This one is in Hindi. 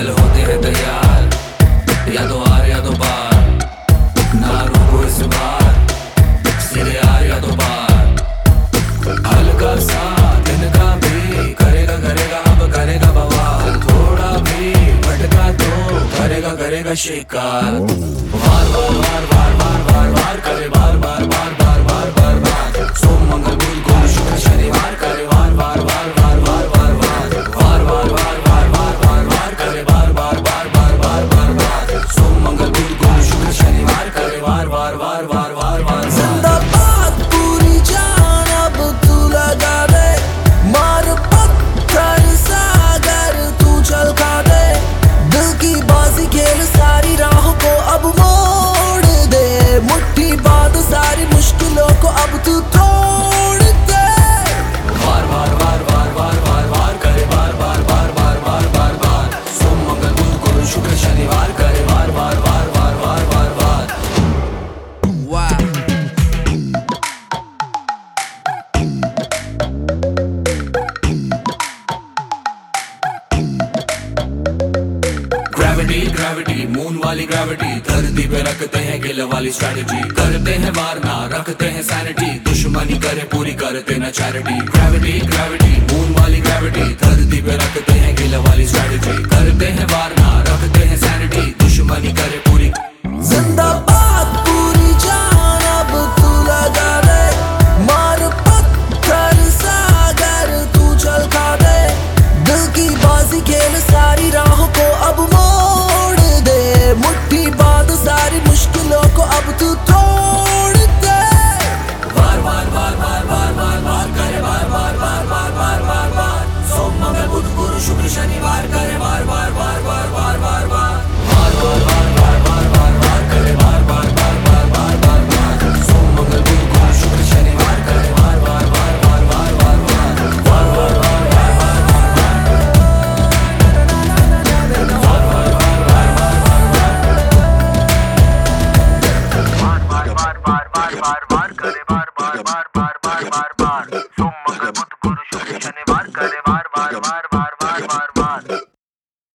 कल होते हैं तैयार या तो आर या तो बार ना रुको इस बार सिरे आर या तो बार हल्का सा दिन का भी करेगा करेगा अब करेगा बवाल थोड़ा भी भटका तो करेगा करेगा शिकार वार वार वार वार वार वार वार कर ग्रेविटी ग्रेविटी मून वाली ग्रेविटी धरती पे रखते हैं गिल वाली स्ट्रेटजी करते हैं वारना, रखते हैं सैनिटी दुश्मनी करे, पूरी करते ना चैरिटी ग्रेविटी ग्रेविटी मून वाली ग्रेविटी धरती पे रखते हैं गिल वाली स्ट्रेटजी करते हैं वारना, रखते हैं सैनिटी दुश्मनी करे, पूरी जिंदाबाद तू तू सारी राहों को अब শুধু শনিবার করে বার বার বার বার বার বার বার বার বার বার বার বার বার বার করে বার বার বার বার bar bar bar সোম মঙ্গল বুধ গুরু শুক্র শনিবার করে বার bar bar bar bar bar bar বার বার বার বার বার bar bar bar bar bar